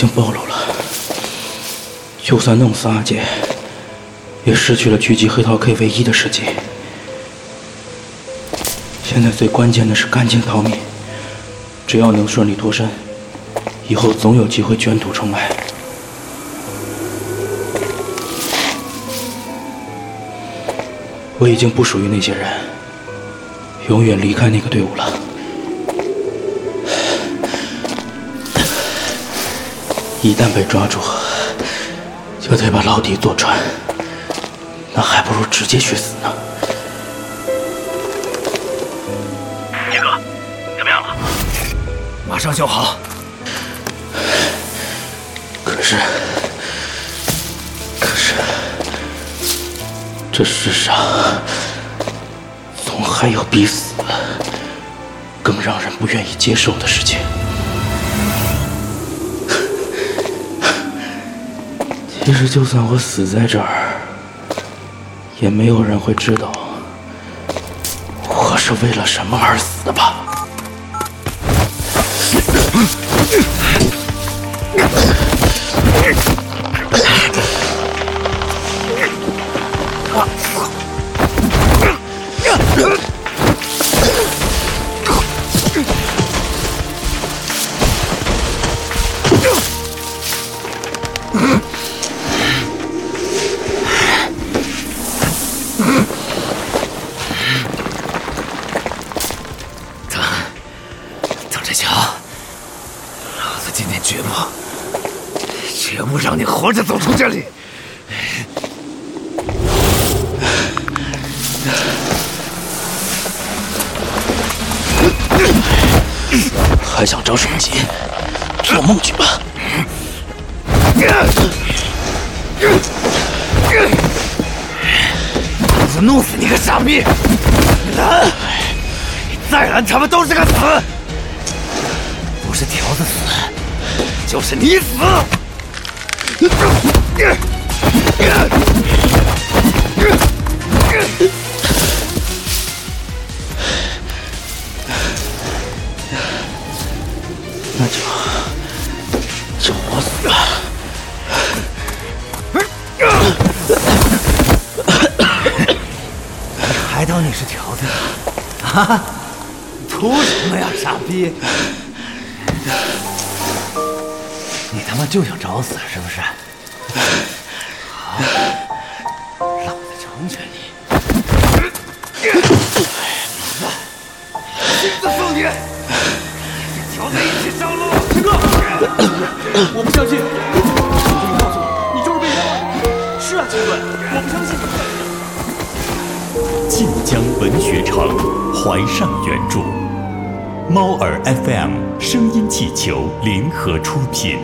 已经暴露了，就算弄死阿杰，也失去了狙击黑桃 K 唯一的时机。现在最关键的是赶紧逃命，只要能顺利脱身，以后总有机会卷土重来。我已经不属于那些人，永远离开那个队伍了。一旦被抓住，就得把牢底坐穿，那还不如直接去死呢。杰哥，怎么样了？马上就好。可是，可是，这世上总还有比死更让人不愿意接受的事情。其实，就算我死在这儿，也没有人会知道我是为了什么而死的吧。绝不，绝不让你活着走出这里！还想着什么急？做梦去吧！老子弄死你个傻逼！拦！再拦，他们都是个死！不是条子死，就是你死！那就就我死吧。还当你是条子？啊！图什么呀，傻逼！妈就想找死是不是？好，老子成全你！老子亲自送你！跟条子一起上路！秦哥，我不相信！请你告诉我，你就是被冤枉！是啊，秦队，我不相信。晋江文学城，怀上原著，猫耳 FM 声音气球联合出品，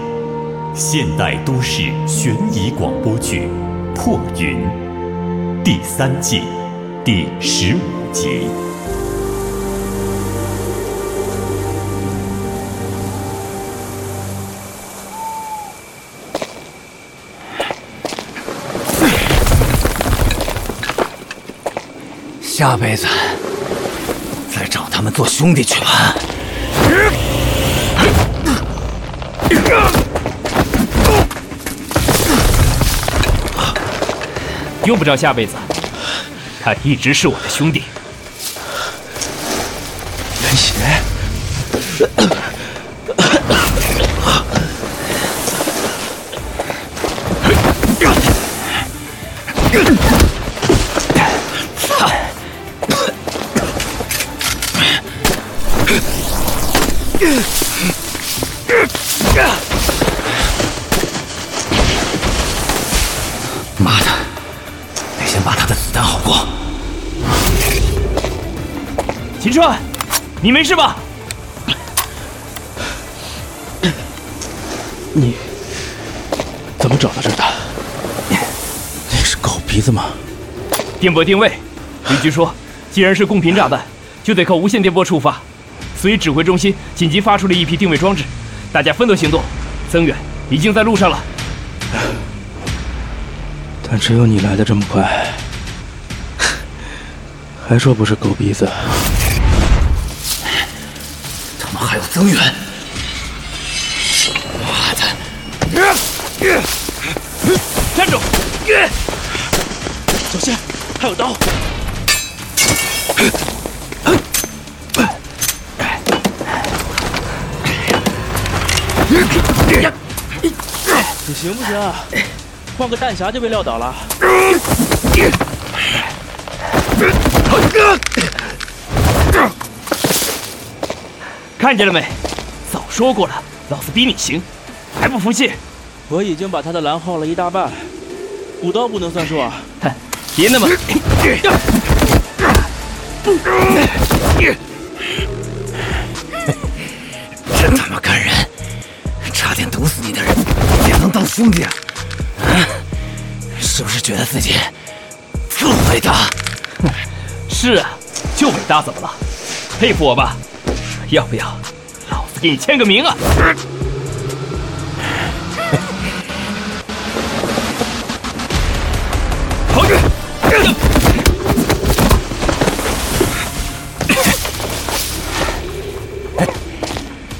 现代都市悬疑广播剧《破云》第三季第十五集。下辈子再找他们做兄弟去吧。用不着下辈子，他一直是我的兄弟。元邪，你没事吧？你怎么找到这儿的？那是狗鼻子吗？电波定位，李局说，既然是共频炸弹，就得靠无线电波触发，所以指挥中心紧急发出了一批定位装置，大家分头行动。增援已经在路上了。但只有你来的这么快，还说不是狗鼻子？还有增援！妈的，站住！小心，还有刀！你行不行？换个弹匣就被撂倒了。看见了没？早说过了，老子比你行，还不服气？我已经把他的蓝耗了一大半，补刀不能算数啊！哼，别那么……真他妈感人！差点毒死你的人也能当兄弟啊？是不是觉得自己特伟大？是啊，就伟大怎么了？佩服我吧？要不要老子给你签个名啊？跑去！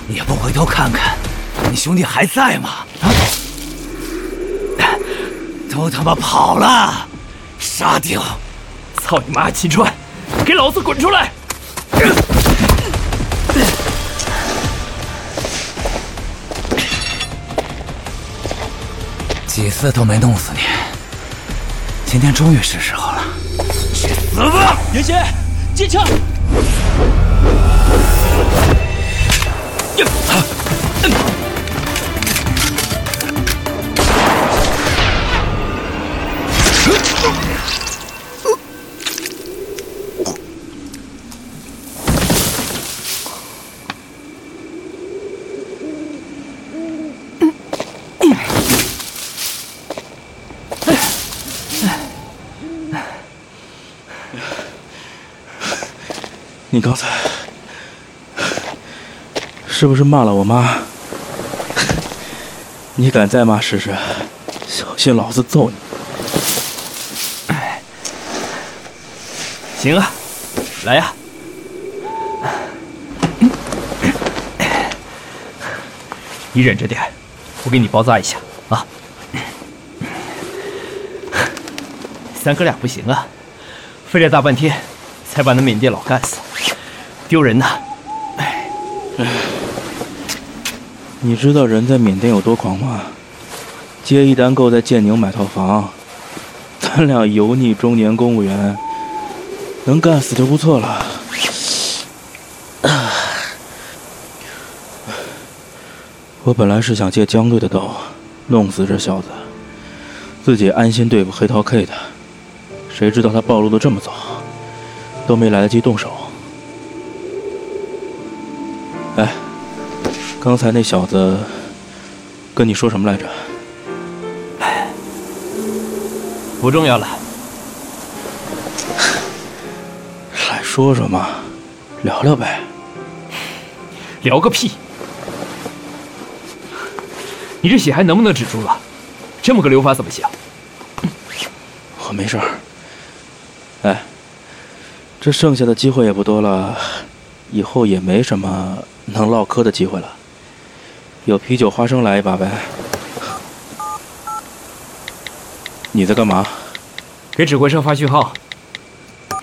也不回头看看，你兄弟还在吗？啊！都他妈跑了！杀掉！操你妈！秦川，给老子滚出来！几次都没弄死你，今天终于是时候了，去死吧！严邪，接枪！你刚才是不是骂了我妈？你敢再骂试试？小心老子揍你！哎行啊，来呀！你忍着点，我给你包扎一下啊。三哥俩不行啊，费了大半天才把那缅甸佬干死，丢人呐！哎，你知道人在缅甸有多狂吗？接一单够在建宁买套房，咱俩油腻中年公务员，能干死就不错了。我本来是想借江队的刀，弄死这小子，自己安心对付黑桃 K 的，谁知道他暴露的这么早，都没来得及动手。哎，刚才那小子跟你说什么来着？哎不重要了，来说说嘛，聊聊呗。聊个屁！你这血还能不能止住了？这么个流法怎么行？我没事儿。哎，这剩下的机会也不多了，以后也没什么能唠嗑的机会了。有啤酒花生来一把呗。你在干嘛？给指挥车发讯号。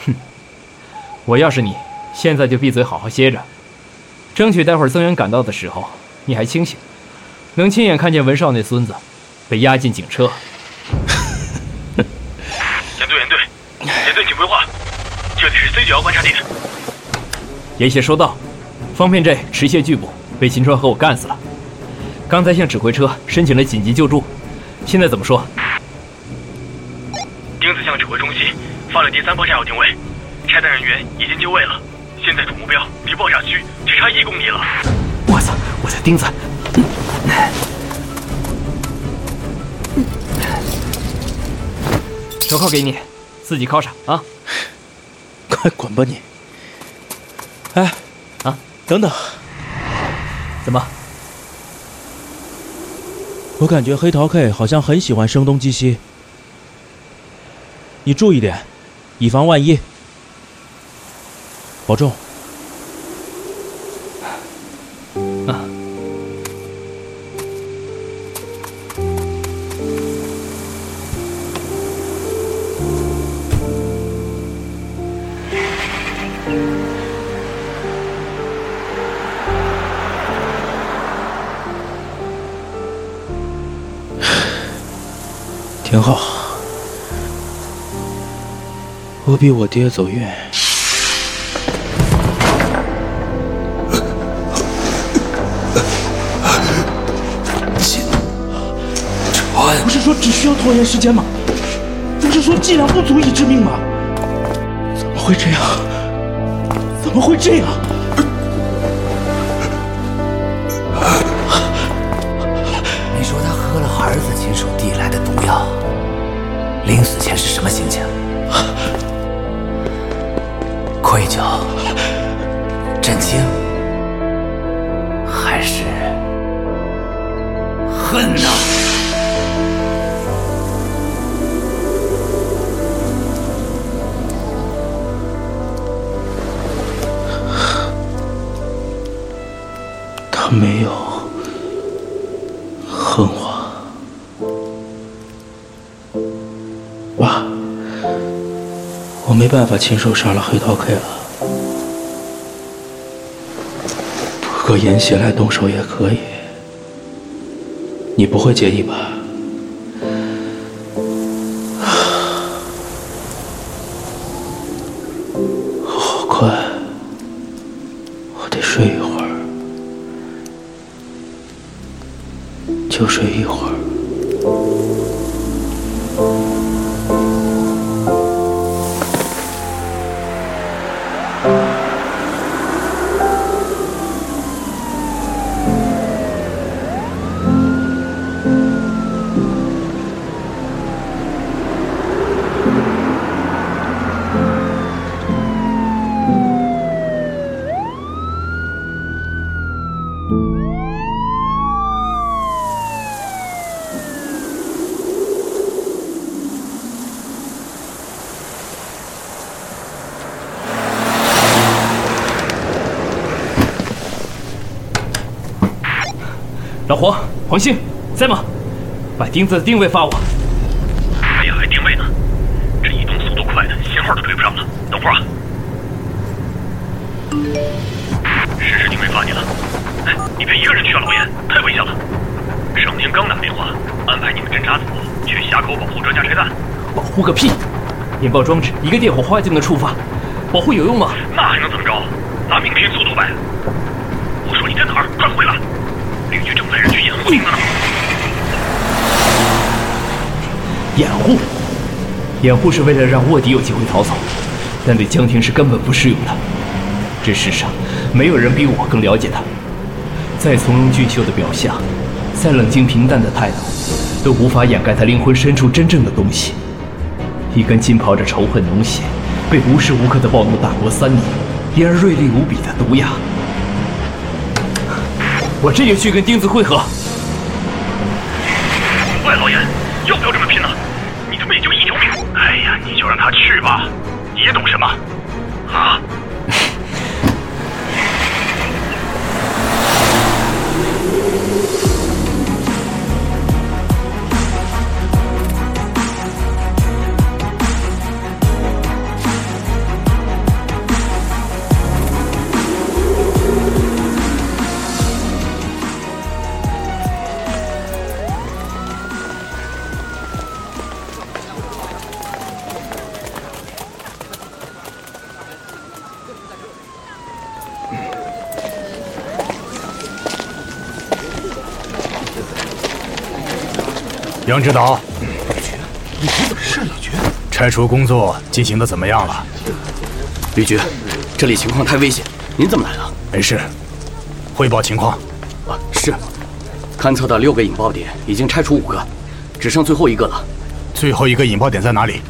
哼，我要是你，现在就闭嘴，好好歇着，争取待会儿增援赶到的时候你还清醒，能亲眼看见文少那孙子被押进警车。严队，严队，严队，请规划，这里是 C 九幺观察点。严协收到，方片镇持械拒捕，被秦川和我干死了。刚才向指挥车申请了紧急救助，现在怎么说？钉子向指挥中心发了第三波炸药定位，拆弹人员已经就位了，现在主目标离爆炸区只差一公里了。我操！我的钉子！手铐给你，自己铐上啊！快滚吧你！哎，啊，等等，怎么？我感觉黑桃 K 好像很喜欢声东击西，你注意点，以防万一。保重。挺好，我比我爹走运。不是说只需要拖延时间吗？不是说剂量不足以致命吗？怎么会这样？怎么会这样？办法亲手杀了黑桃 K 了。不过严喜来动手也可以，你不会介意吧？黄、黄兴，在吗？把钉子的定位发我。哎呀，还定位呢？这移动速度快的，信号都追不上了。等会儿啊。实时定位发你了。哎，你别一个人去啊，老严，太危险了。上天刚打电话，安排你们侦察组去峡口保护专家拆弹。保护个屁！引爆装置一个电火花就能触发，保护有用吗？那还能怎么着？拿命拼速度呗。我说你在哪儿？快回来！掩护。掩护，是为了让卧底有机会逃走，但对江婷是根本不适用的。这世上没有人比我更了解他。再从容俊秀的表象，再冷静平淡的态度，都无法掩盖他灵魂深处真正的东西。一根浸泡着仇恨浓血、被无时无刻的暴怒大国三年，因而锐利无比的毒牙。我这就去跟钉子会合。杨指导，是李局，拆除工作进行的怎么样了？李局，这里情况太危险，您怎么来了？没事，汇报情况。啊，是，勘测到六个引爆点已经拆除五个，只剩最后一个了。最后一个引爆点在哪里？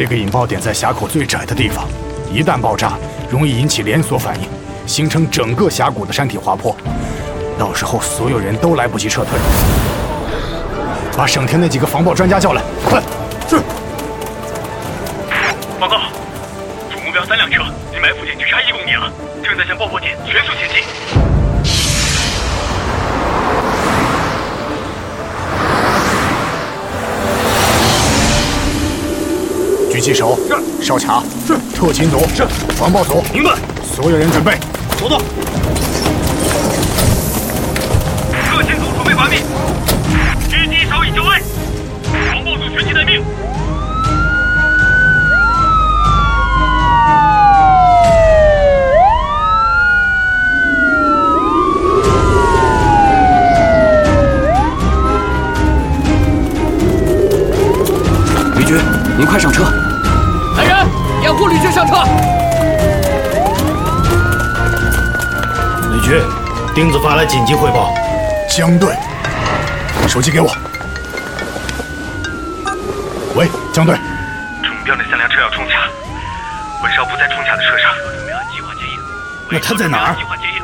这个引爆点在峡口最窄的地方，一旦爆炸，容易引起连锁反应，形成整个峡谷的山体滑坡，到时候所有人都来不及撤退。把省厅那几个防爆专家叫来，快！击手是哨卡是特勤组是防暴组，明白。所有人准备。走动。特勤组准备完毕，狙击手已就位，防暴组全体待命。李局，您快上车！护吕局上车！吕局，钉子发来紧急汇报，江队，手机给我。喂，江队，中标那三辆车要冲卡，韦少不在冲卡的车上，准备按计划接应。那他在哪儿计划接应。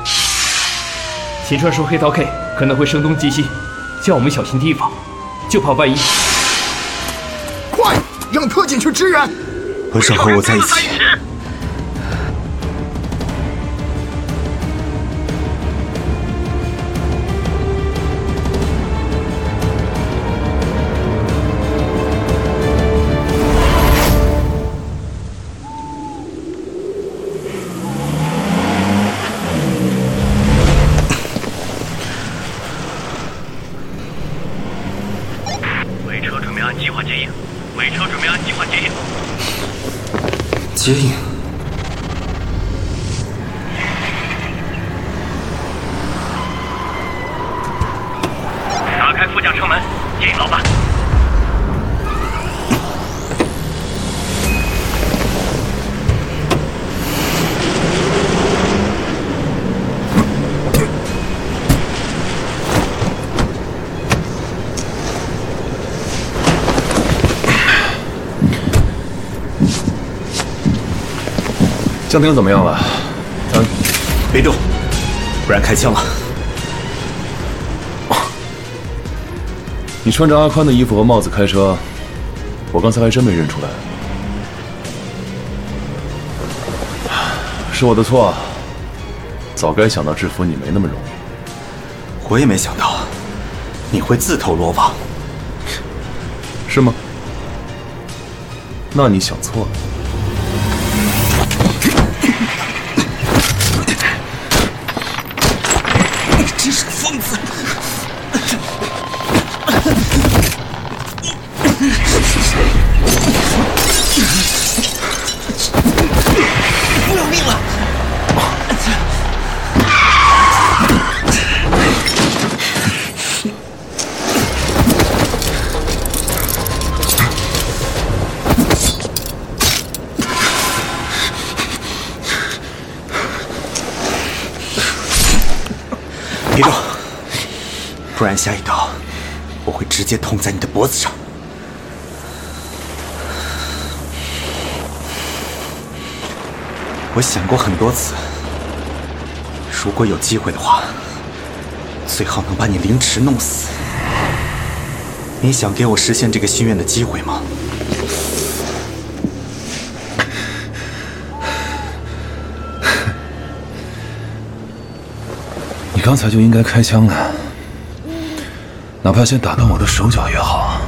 秦川说黑桃 K 可能会声东击西，叫我们小心提防，就怕万一。快，让特警去支援。和少和我在一起。江婷怎么样了？咱别动，不然开枪了。你穿着阿宽的衣服和帽子开车，我刚才还真没认出来。是我的错，早该想到制服你没那么容易。我也没想到你会自投罗网。是吗？那你想错了。不然下一刀我会直接捅在你的脖子上。我想过很多次，如果有机会的话，最好能把你凌迟弄死。你想给我实现这个心愿的机会吗？你刚才就应该开枪的，哪怕先打断我的手脚也好。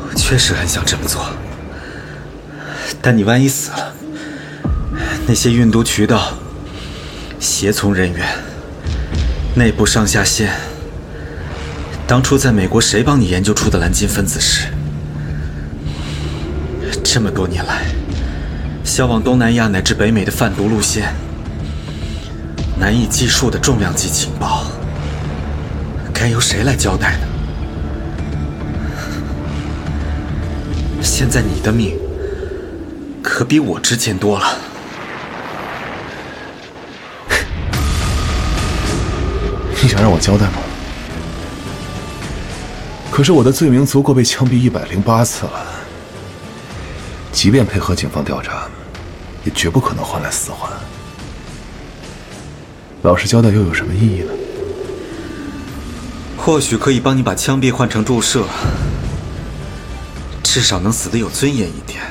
我确实很想这么做，但你万一死了，那些运毒渠道、协从人员、内部上下线，当初在美国谁帮你研究出的蓝金分子式？这么多年来，销往东南亚乃至北美的贩毒路线，难以计数的重量级情报，该由谁来交代呢？现在你的命可比我值钱多了。你想让我交代吗？可是我的罪名足够被枪毙一百零八次了，即便配合警方调查，也绝不可能换来死缓。老实交代又有什么意义呢？或许可以帮你把枪毙换成注射，至少能死的有尊严一点。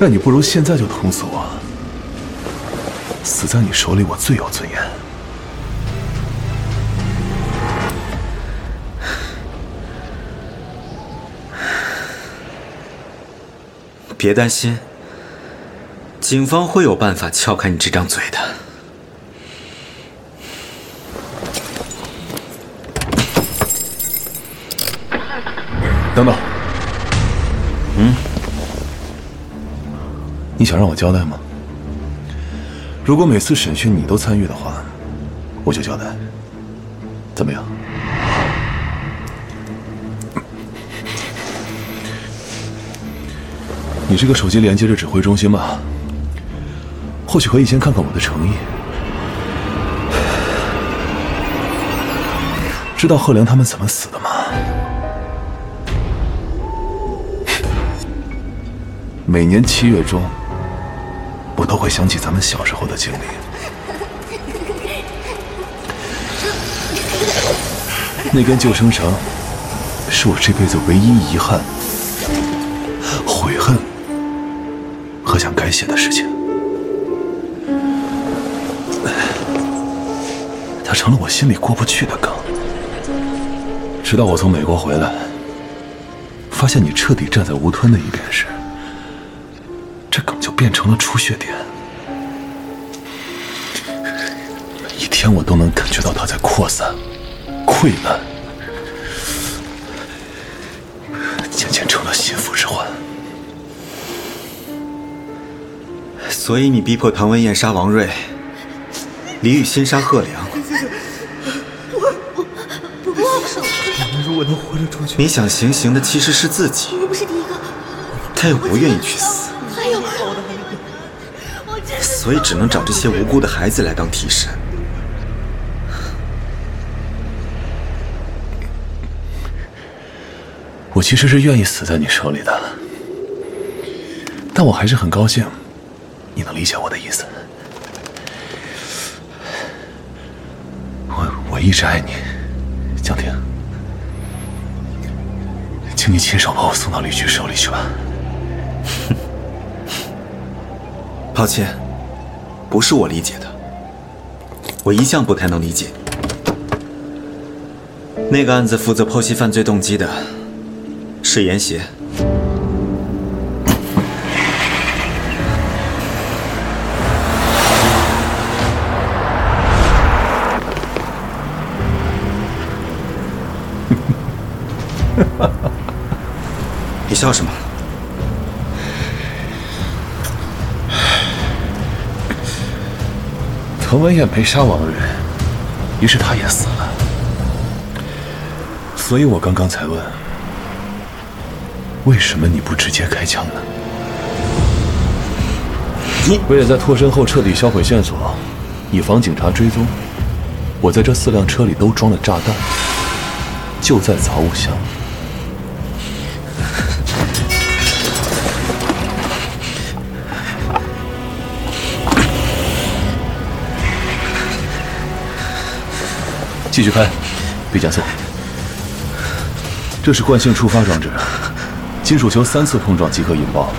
那你不如现在就捅死我，死在你手里，我最有尊严。别担心，警方会有办法撬开你这张嘴的。等等，嗯，你想让我交代吗？如果每次审讯你都参与的话，我就交代。怎么样？你这个手机连接着指挥中心吧，或许可以先看看我的诚意。知道贺良他们怎么死的吗？每年七月中，我都会想起咱们小时候的经历。那根救生绳，是我这辈子唯一遗憾、悔恨和想改写的事情。它成了我心里过不去的梗。直到我从美国回来，发现你彻底站在吴吞的一边时，变成了出血点。每一天我都能感觉到它在扩散、溃烂，渐渐成了心腹之患。所以你逼迫唐文燕杀王瑞，李雨欣杀贺良。如果能活着出去，你想行刑的其实是自己。我又不是第一个，他又不愿意去死，所以只能找这些无辜的孩子来当替身。我其实是愿意死在你手里的，但我还是很高兴，你能理解我的意思。我我一直爱你，江婷。请你亲手把我送到李局手里去吧。抱歉，不是我理解的。我一向不太能理解。那个案子负责剖析犯罪动机的是严邪。你笑什么？文彦没杀王瑞，于是他也死了。所以我刚刚才问，为什么你不直接开枪呢？你为了在脱身后彻底销毁线索，以防警察追踪，我在这四辆车里都装了炸弹，就在杂物箱。继续开，别加速。这是惯性触发装置，金属球三次碰撞即可引爆。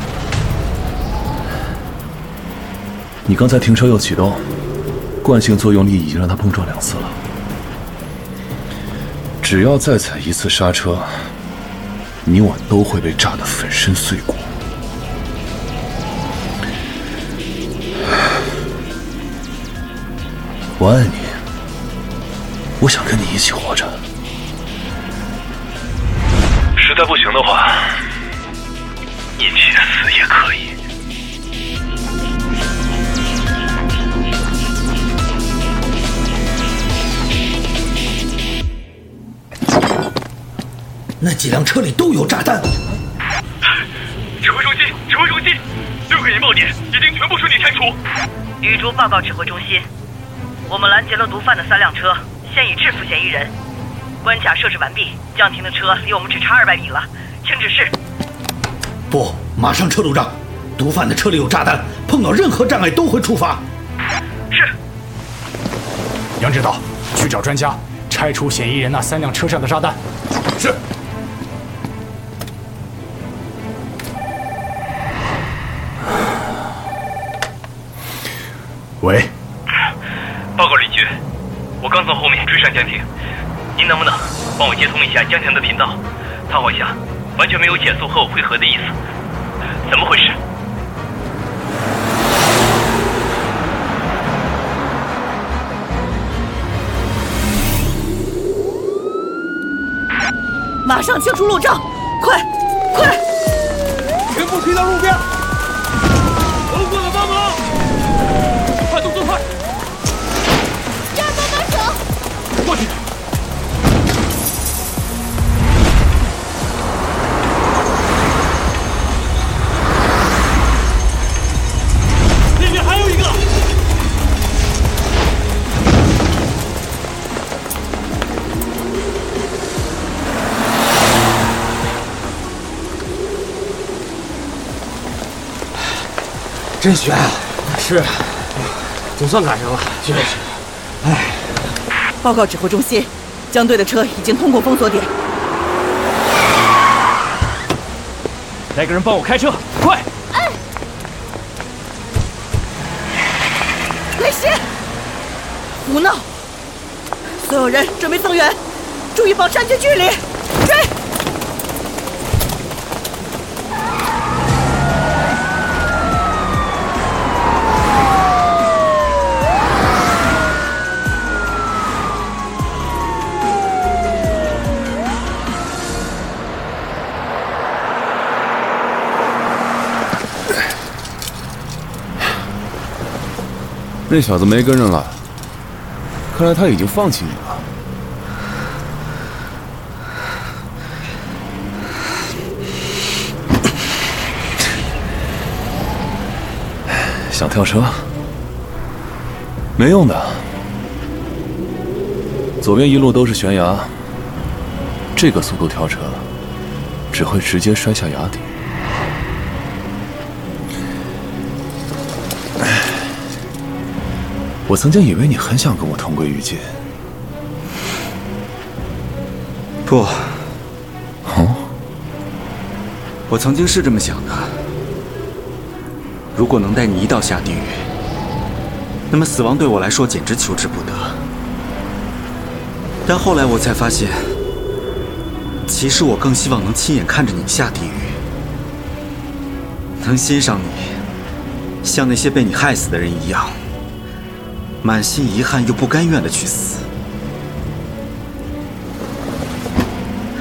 你刚才停车又启动，惯性作用力已经让它碰撞两次了。只要再踩一次刹车，你我都会被炸得粉身碎骨。我爱你。那几辆车里都有炸弹。指挥中心，指挥中心，六个引爆点已经全部顺利拆除。雨珠报告指挥中心，我们拦截了毒贩的三辆车。现已制服嫌疑人，关卡设置完毕。江婷的车离我们只差二百米了，请指示。不，马上撤路障。毒贩的车里有炸弹，碰到任何障碍都会触发。是。杨指导，去找专家拆除嫌疑人那三辆车上的炸弹。是。喂。报告李局。我刚从后面追上江婷，您能不能帮我接通一下江婷的频道？他好像完全没有减速和我汇合的意思。怎么回事？马上清除路障，快，快！全部推到路边，真悬啊！是，总算赶上了。确实，哎。报告指挥中心，江队的车已经通过封锁点。来个人帮我开车，快！哎，雷石，胡闹！所有人准备增援，注意保持安全距离，那小子没跟上来，看来他已经放弃你了。想跳车？没用的，左边一路都是悬崖，这个速度跳车，只会直接摔下崖底。我曾经以为你很想跟我同归于尽。不，哦，我曾经是这么想的。如果能带你一道下地狱，那么死亡对我来说简直求之不得。但后来我才发现，其实我更希望能亲眼看着你下地狱，能欣赏你，像那些被你害死的人一样。满心遗憾又不甘愿的去死，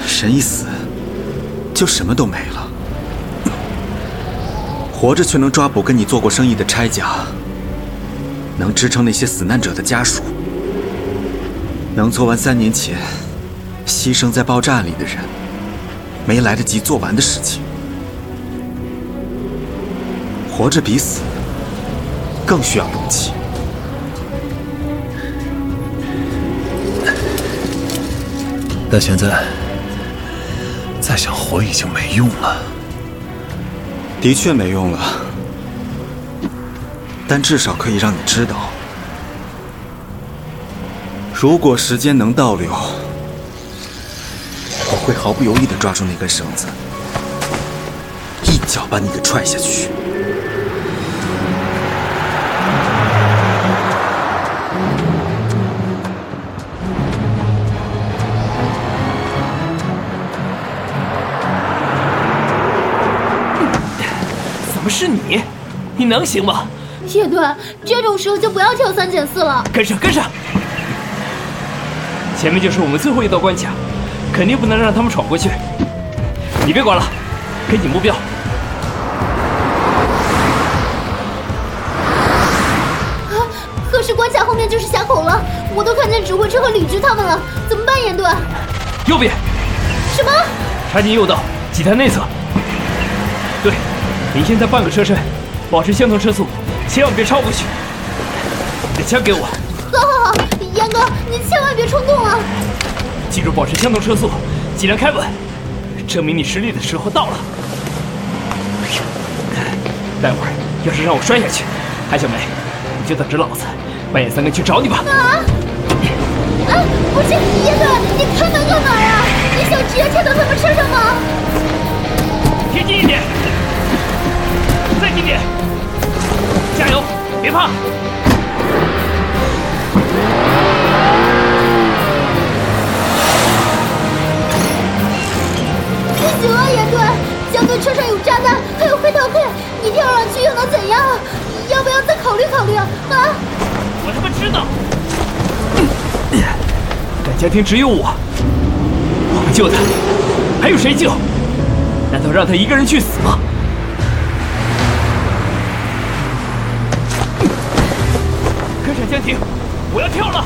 神一死，就什么都没了。活着却能抓捕跟你做过生意的差甲，能支撑那些死难者的家属，能做完三年前牺牲在爆炸案里的人没来得及做完的事情。活着比死更需要勇气。但现在再想活已经没用了。的确没用了，但至少可以让你知道，如果时间能倒流，我会毫不犹豫地抓住那根绳子，一脚把你给踹下去。么是你？你能行吗？叶队，这种时候就不要挑三拣四了。跟上，跟上！前面就是我们最后一道关卡，肯定不能让他们闯过去。你别管了，跟紧目标。啊！可是关卡后面就是峡口了，我都看见指挥车和李局他们了，怎么办，严队？右边。什么？插进右道，挤在内侧。对，你现在半个车身，保持相同车速，千万别超过去。你的枪给我。好好好，严哥，你千万别冲动啊！记住保持相同车速，尽量开稳，证明你实力的时候到了。待会儿要是让我摔下去，韩小梅，你就等着老子半夜三更去找你吧。啊！啊，不是，严哥，你开门干嘛呀？你想直接跳到他们车上吗？贴近一点，再近点，加油，别怕。不行啊，严队，江队车上有炸弹，还有黑桃 K，考虑考虑啊！我他妈知道，但家庭只有我，我不救他，还有谁救？难道让他一个人去死吗？江婷，我要跳了！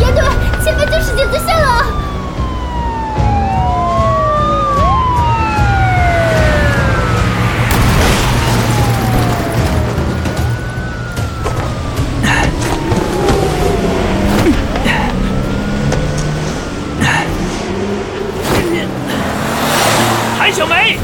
严队，前面就是警戒线了！韩小梅，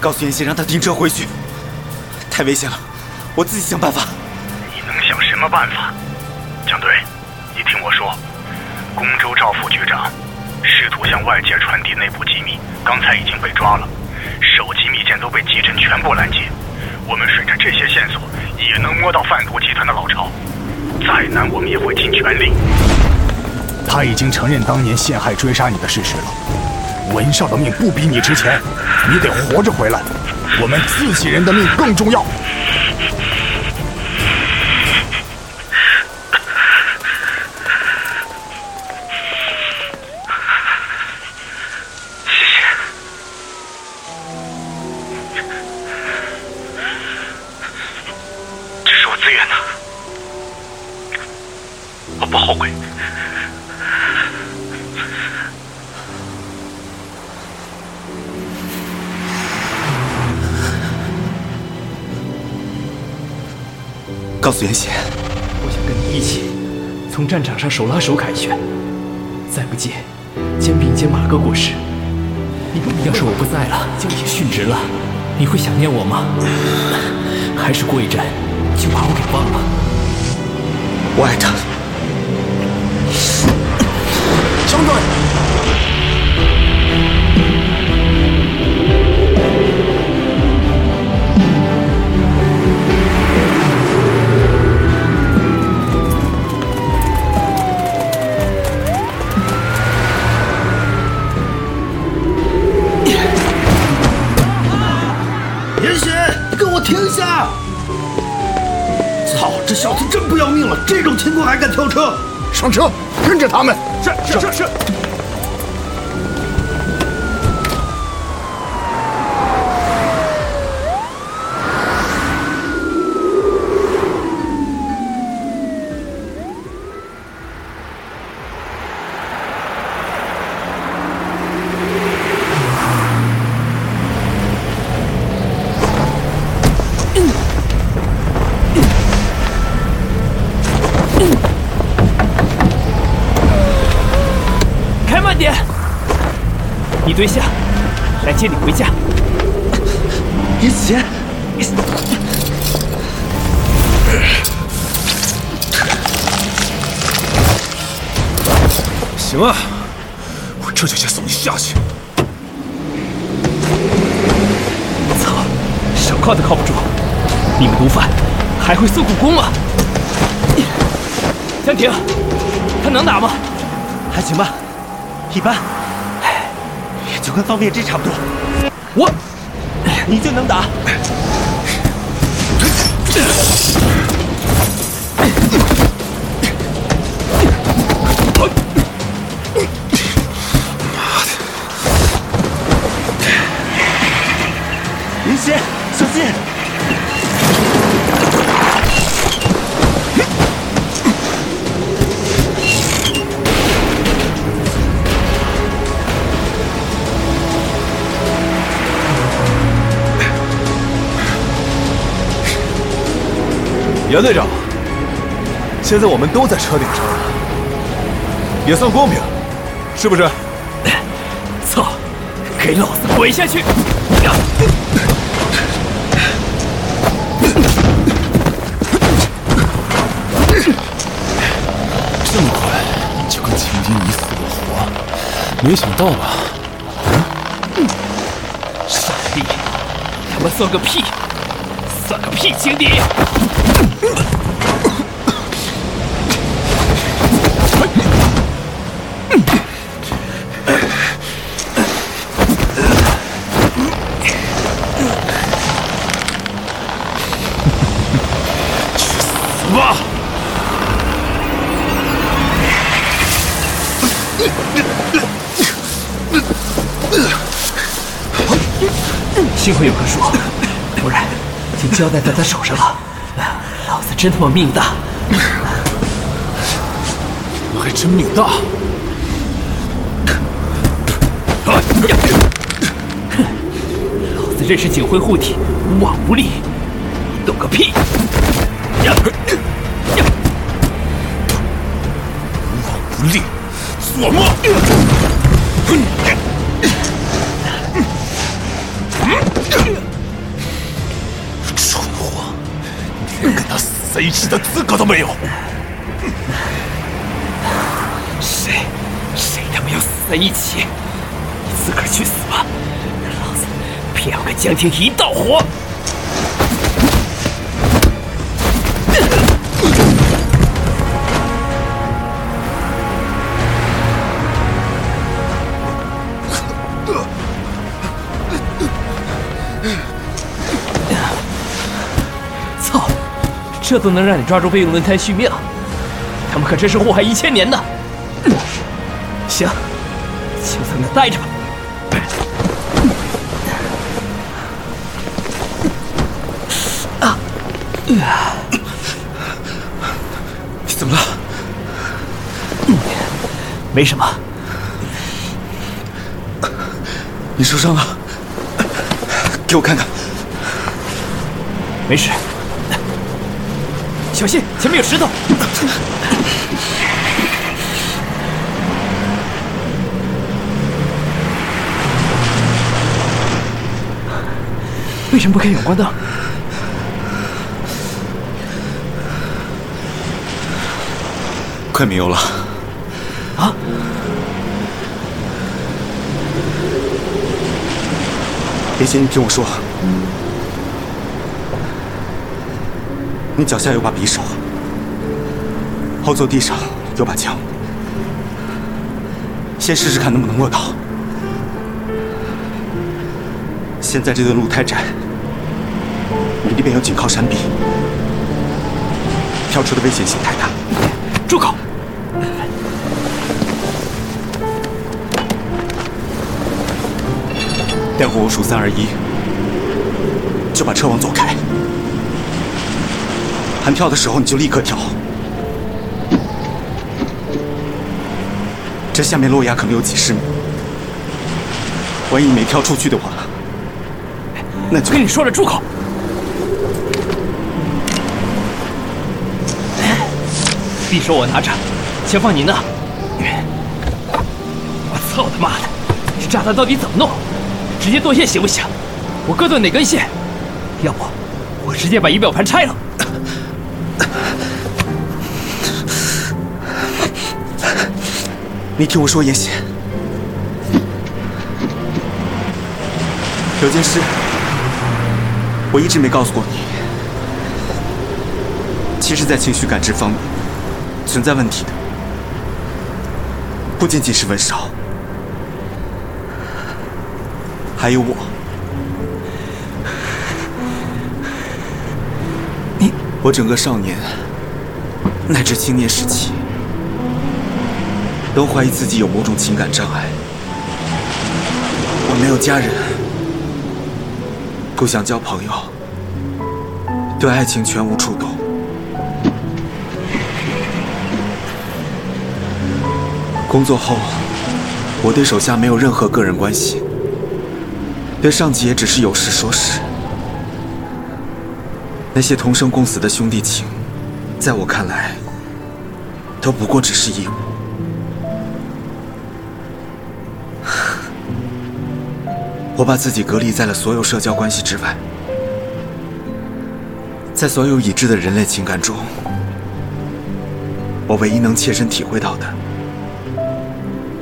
告诉严贤让他停车回去，太危险了，我自己想办法。你能想什么办法？江队，你听我说，宫州赵副局长试图向外界传递内部机密，刚才已经被抓了，手机密件都被基臣全部拦截。我们顺着这些线索，也能摸到贩毒集团的老巢。再难，我们也会尽全力。他已经承认当年陷害追杀你的事实了。文少的命不比你值钱，你得活着回来。我们自己人的命更重要。告诉严贤，我想跟你一起从战场上手拉手凯旋，再不济肩并肩马哥过世。要是我不在了，就已经殉职了，你会想念我吗？还是过一阵就把我给忘了？我爱他。江队。小子真不要命了，这种情况还敢跳车？上车，跟着他们。是是是是。你对象来接你回家。严贤，行啊，我这就先送你下去。操，手铐都铐不住，你们毒贩还会缩骨功吗？江婷，他能打吗？还行吧，一般，就跟方便之差不多。我，你就能打。严队长，现在我们都在车顶上了，也算公平，是不是？操！给老子滚下去！这么快就跟秦经你死我活没想到吧？傻逼！他妈算个屁！算个屁，情敌！死吧！幸亏有棵树，不然就交代在他手上了。真他妈命大！我还真命大！老子认识警徽护体，无往不利，你懂个屁！无往不利，做梦！没有！谁谁他妈要死在一起？你自个儿去死吧！老子偏要跟江婷一道活！这都能让你抓住备用轮胎续命，他们可真是祸害一千年呢！行，就在那待着吧。啊！你怎么了？没什么。你受伤了？给我看看。没事。小心，前面有石头。为什么不开远光灯？快没有了。啊！别急，你听我说。你脚下有把匕首，后座地上有把枪，先试试看能不能握到。现在这段路太窄，离边有紧靠山壁，跳出的危险性太大。住口！待会我数三二一，就把车往左开。弹跳的时候你就立刻跳。这下面落崖可能有几十米，万一没跳出去的话，那就跟你说了，住口！匕首我拿着，枪放你那。我操他妈的！这炸弹到底怎么弄？直接剁线行不行？我割断哪根线？要不我直接把仪表盘拆了。你听我说，严喜，有件事我一直没告诉过你。其实，在情绪感知方面存在问题的，不仅仅是文少，还有我。我整个少年乃至青年时期。都怀疑自己有某种情感障碍。我没有家人，不想交朋友，对爱情全无触动。工作后，我对手下没有任何个人关系，对上级也只是有事说事。那些同生共死的兄弟情，在我看来，都不过只是义务。我把自己隔离在了所有社交关系之外在所有已知的人类情感中我唯一能切身体会到的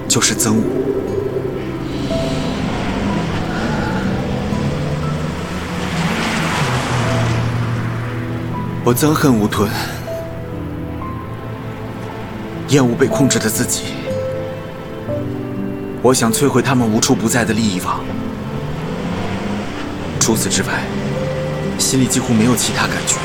就是憎恶。我憎恨无吞厌恶被控制的自己。我想摧毁他们无处不在的利益网。除此之外，心里几乎没有其他感觉。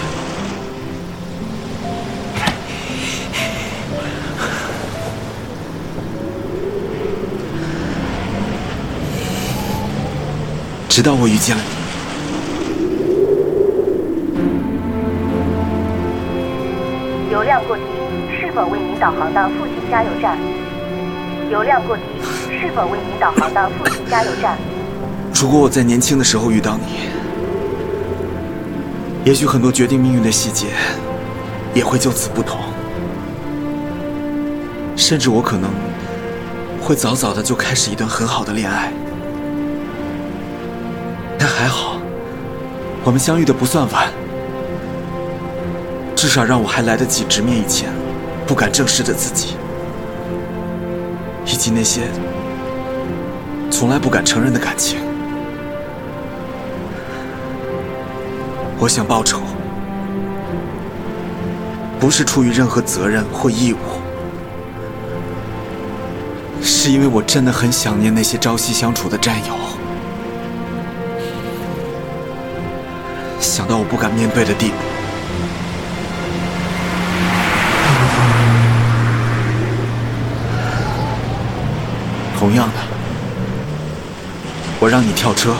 直到我遇见了你。油量过低，是否为您导航到附近加油站？油量过低，是否为您导航到附近加油站？如果我在年轻的时候遇到你，也许很多决定命运的细节也会就此不同，甚至我可能会早早的就开始一段很好的恋爱。但还好，我们相遇的不算晚，至少让我还来得及直面以前不敢正视的自己，以及那些从来不敢承认的感情。我想报仇，不是出于任何责任或义务，是因为我真的很想念那些朝夕相处的战友。想到我不敢面对的地步，同样的，我让你跳车，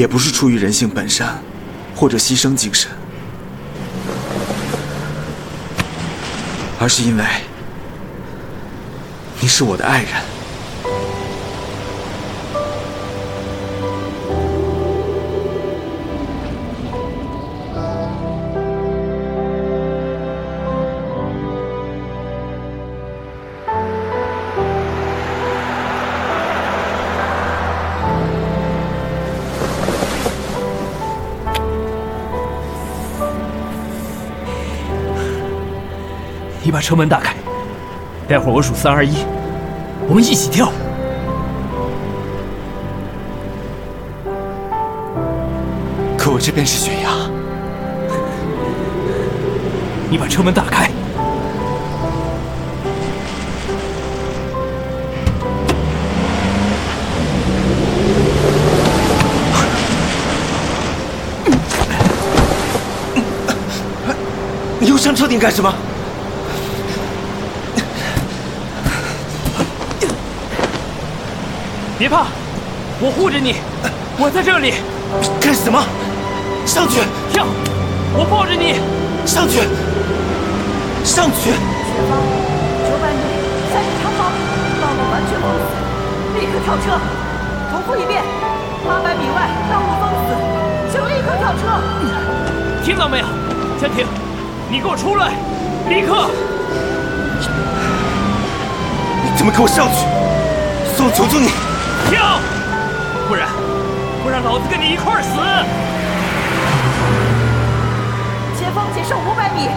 也不是出于人性本善或者牺牲精神，而是因为你是我的爱人。你把车门打开，待会儿我数三二一，我们一起跳。可我这边是悬崖。你把车门打开。你又上车顶干什么？别怕，我护着你，我在这里。干什么？上去！跳！我抱着你。上去！上去！前方九百米，三十长方，道路完全封死，立刻跳车。重复一遍，八百米外道路封死，请立刻跳车。听到没有？江婷，你给我出来！立刻！你怎么给我上去！宋，求求你！跳！不然，不然老子跟你一块儿死！前方仅剩五百米，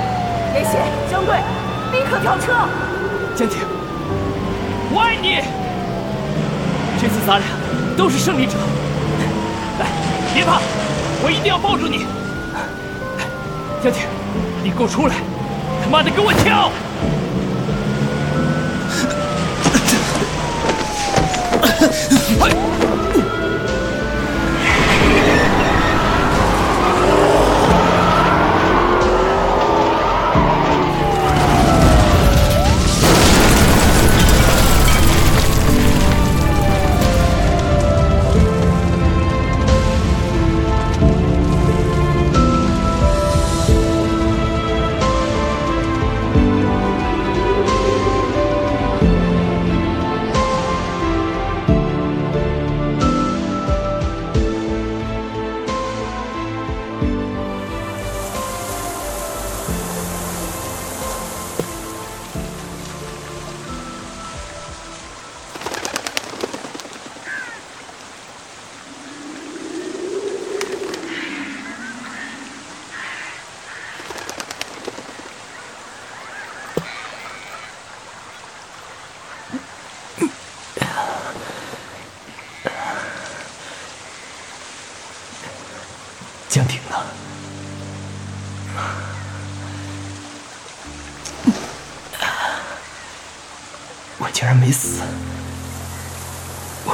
连线江队，立刻跳车！江婷，我爱你！这次咱俩都是胜利者！来，别怕，我一定要抱住你！江婷，你给我出来！他妈的，给我跳！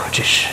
Scottish.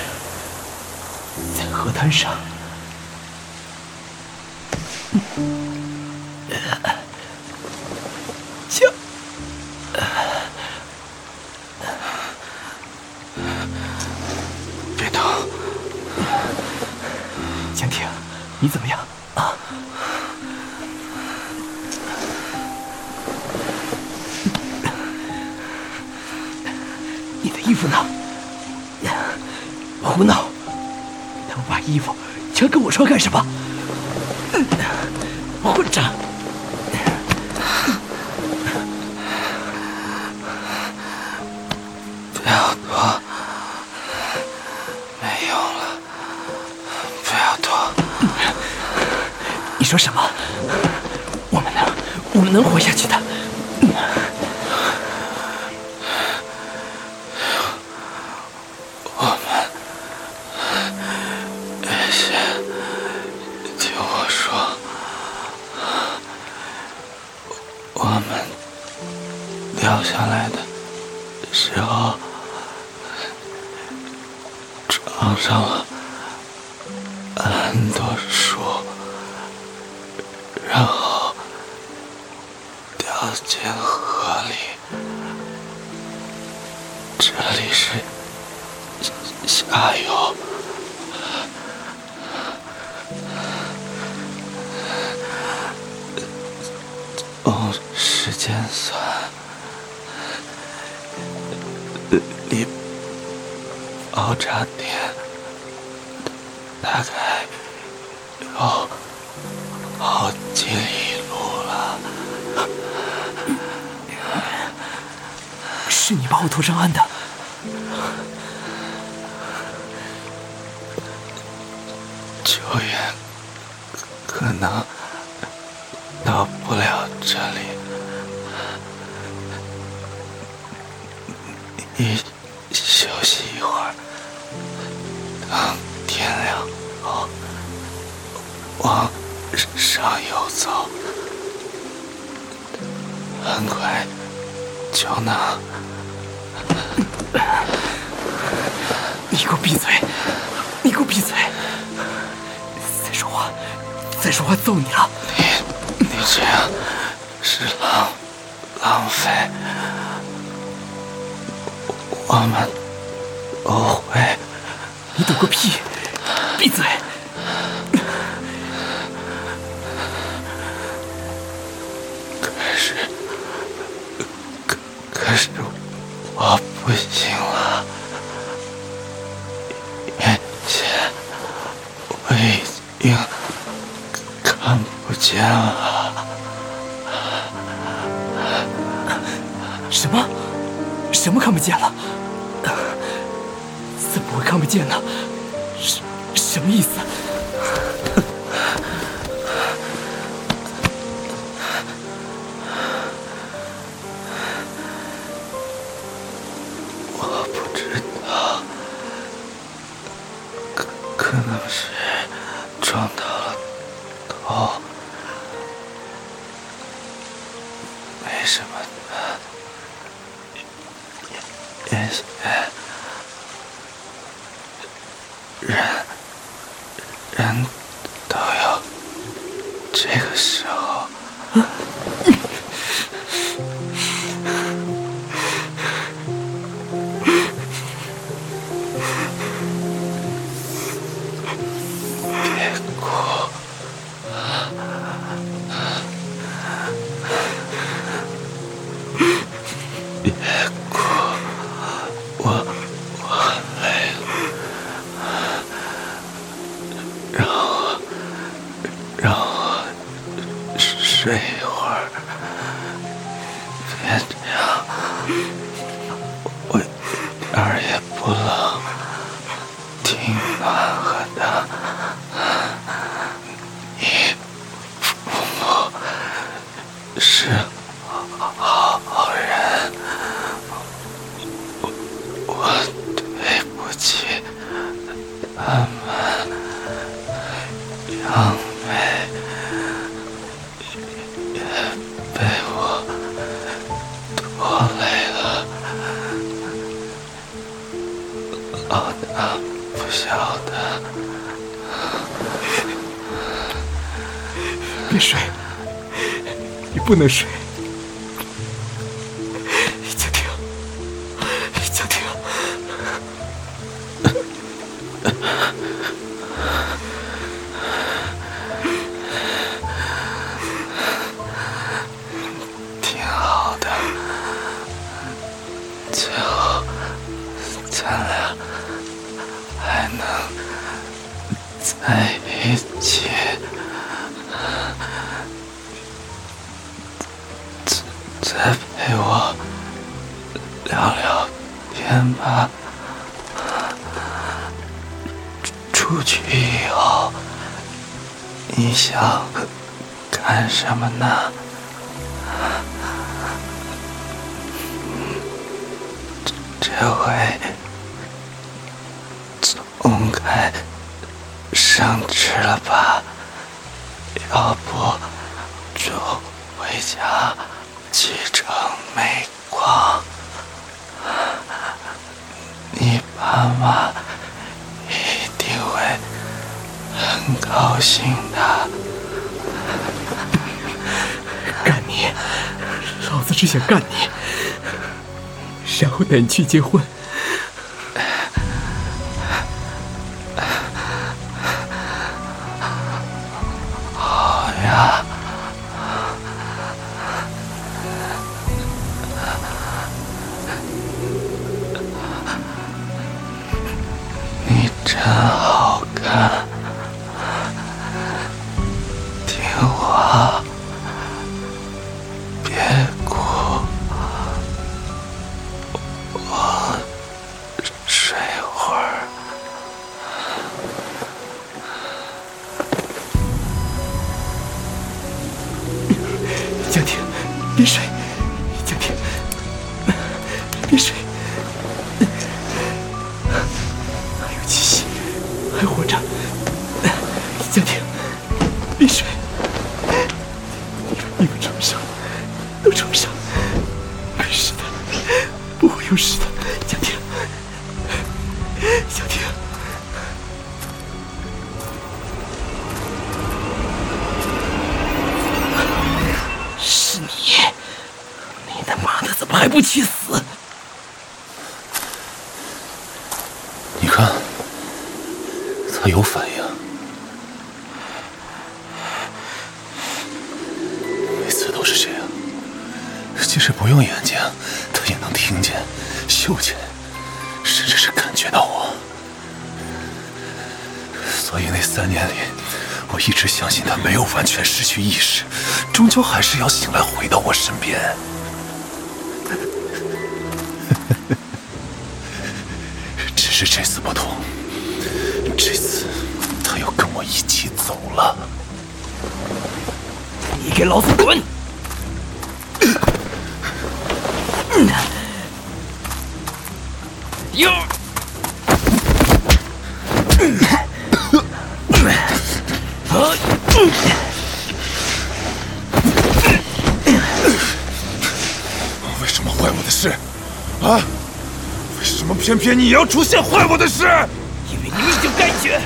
尖酸，离敖查点大概有好几里路了。是你把我拖上岸的，救援可能。没什么，人人都有这个时候。聊聊天吧。出去以后，你想干什么呢？这回总该升职了吧？要不就回家继承美光。妈妈一定会很高兴的。干你！老子只想干你，然后带你去结婚。看，他有反应。每次都是这样，即使不用眼睛，他也能听见、嗅见，甚至是感觉到我。所以那三年里，我一直相信他没有完全失去意识，终究还是要醒来，回到我身边。是这次不同，这次他要跟我一起走了。你给老子滚！偏偏你要出现坏我的事？因为你已经该绝，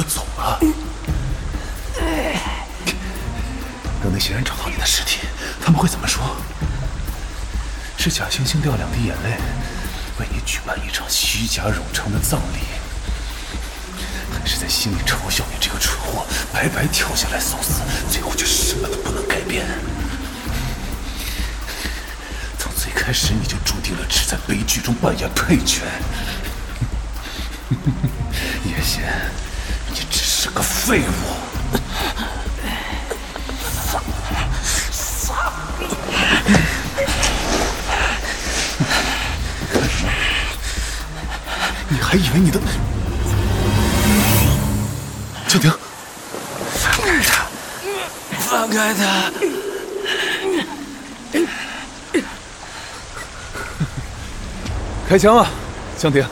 就走了。等那些人找到你的尸体，他们会怎么说？是假惺惺掉两滴眼泪，为你举办一场虚假冗长的葬礼，还是在心里嘲笑你这个蠢货，白白跳下来送死，最后却什么都不能改变。从最开始你就注定了只在悲剧中扮演配角。叶贤，是个废物。傻逼！你还以为你的江婷？放开他！放开他！开枪啊，江婷！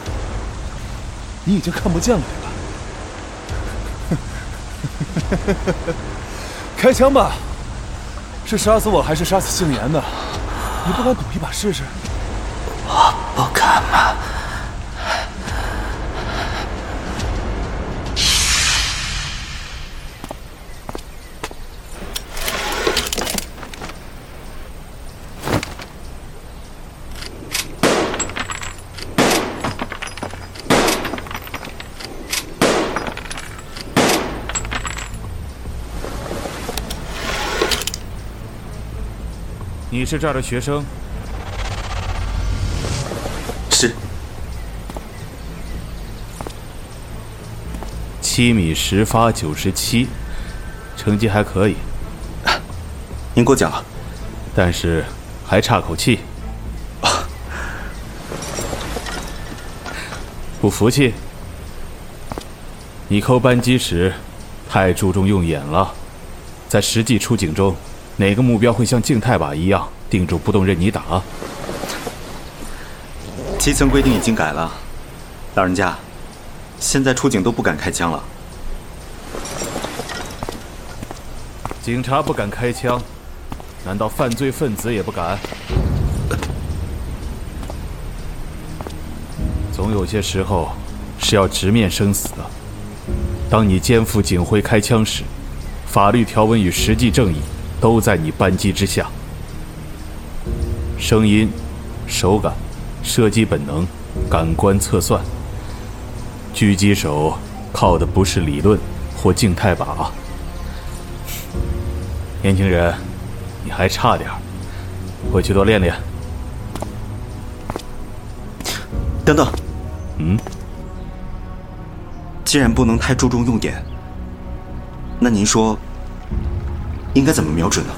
你已经看不见了？开枪吧！是杀死我还是杀死姓严的？你不敢赌一把试试？是这儿的学生？是。七米十发九十七，成绩还可以。您过奖了，但是还差口气。不服气？你扣扳机时太注重用眼了，在实际出警中。哪个目标会像静态靶一样定住不动任你打？基层规定已经改了，老人家，现在出警都不敢开枪了。警察不敢开枪，难道犯罪分子也不敢？总有些时候是要直面生死的。当你肩负警徽开枪时，法律条文与实际正义。都在你扳机之下，声音、手感、射击本能、感官测算。狙击手靠的不是理论或静态靶。年轻人，你还差点回去多练练。等等，嗯，既然不能太注重用眼，那您说？应该怎么瞄准呢？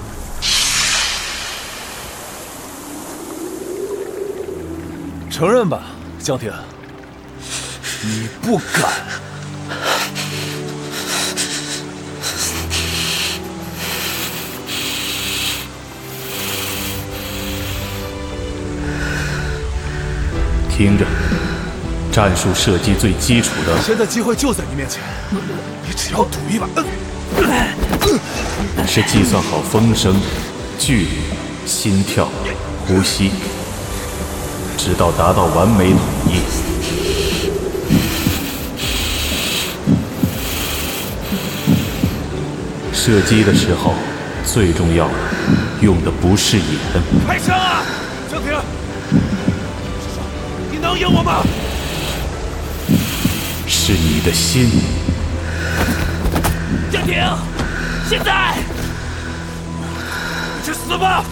承认吧，江婷，你不敢。听着，战术射击最基础的。现在机会就在你面前，你只要赌一把。是计算好风声、距离、心跳、呼吸，直到达到完美统一。射击的时候，最重要的用的不是眼。开枪啊，江婷！你能赢我吗？是你的心。江婷，现在！去死吧！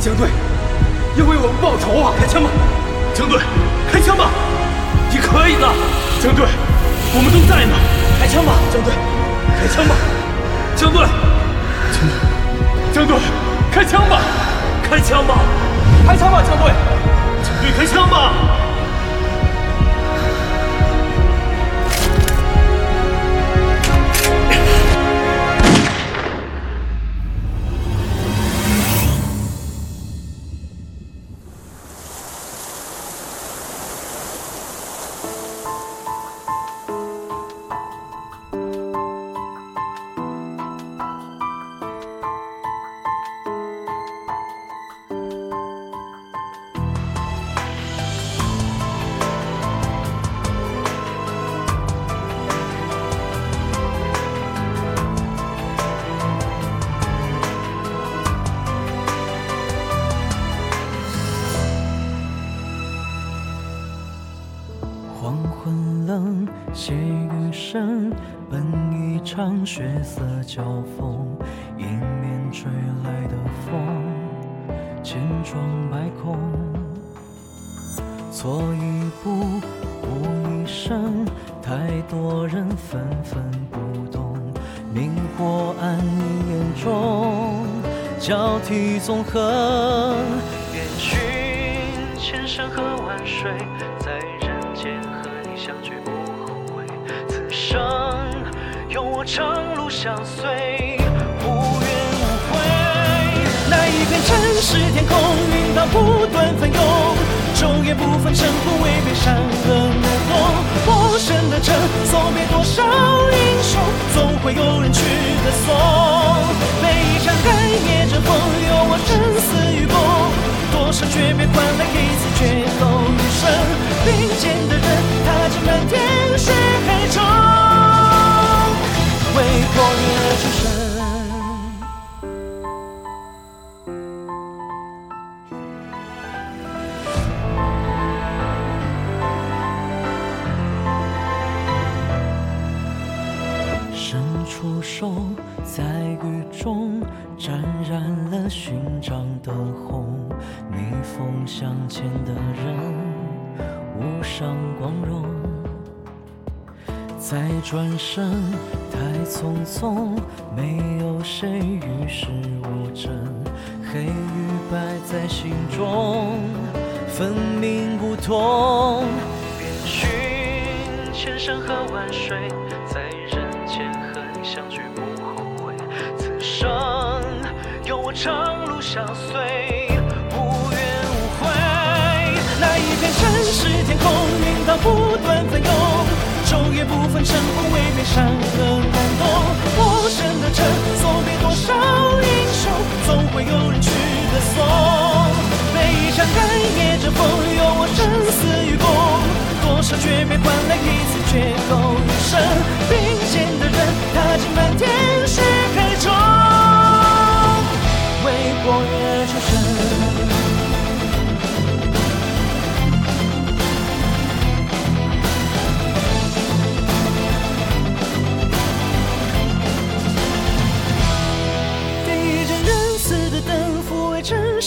江队，要为我们报仇啊！开枪吧，江队，开枪吧！你可以的，江队，我们都在呢！开枪吧，江队，开枪吧，江队，江队，开枪吧，开枪吧，开枪吧，江队，江队，开枪吧！色交锋，迎面吹来的风，千疮百孔。错一步，误一生，太多人纷纷不懂，明或暗你眼中，交替纵横，相随，无怨无悔。那一片城市天空，云涛不断翻涌。昼夜不分，晨昏未变，山河难懂。陌生的城，送别多少英雄，总会有人去歌颂。每一场寒夜阵风，有我生死与共。多少诀别换来一次绝后转身，太匆匆，没有谁与世无争。黑与白在心中，分明不同。遍寻千山和万水，在人间和你相聚不后悔。此生有我长路相随，无怨无悔。那一片城市天空，云涛不断翻涌。昼夜不分，晨昏未变，山河难动。陌生的城，送别多少英雄，总会有人去歌颂。每一场寒夜阵风，有我生死与共。多少诀别换来一次绝后余生。并肩的人，踏进漫天血海中，为破灭出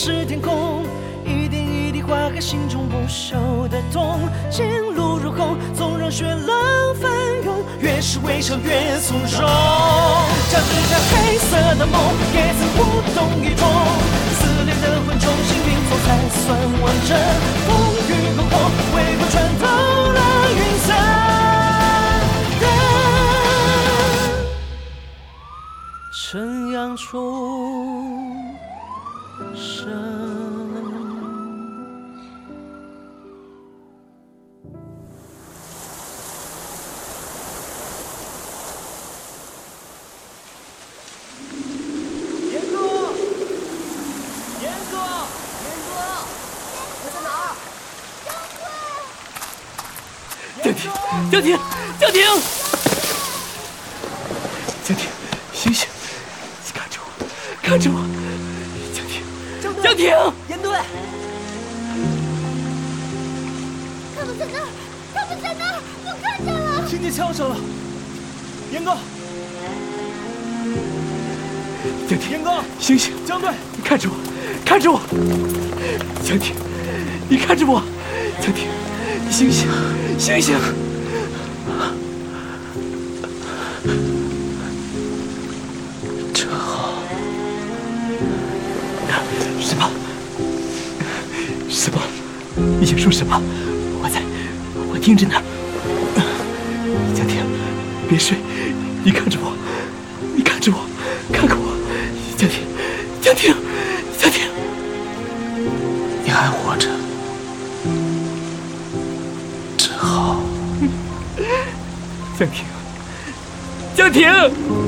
是天空。一点一滴划开心中不朽的痛。前路如虹，纵让血浪翻涌，越是微笑越从容。将这场黑色的梦，也曾无动于衷。撕裂的魂重新拼凑才算完整。风雨篝火，为何穿透了云层？晨阳出江婷，江婷，江婷，醒醒！你看着我，看着我，江婷，江婷，严队，他们在那儿，他们在那儿，我看见了。听见枪声了，严哥，江婷，严哥，醒醒！江队，你看着我，看着我，江婷，你看着我，江婷，你醒醒，醒醒！你想说什么？我在，我听着呢。江婷，别睡，你看着我，你看着我，看看我，江婷，江婷，江婷，你还活着，真好。江婷，江婷。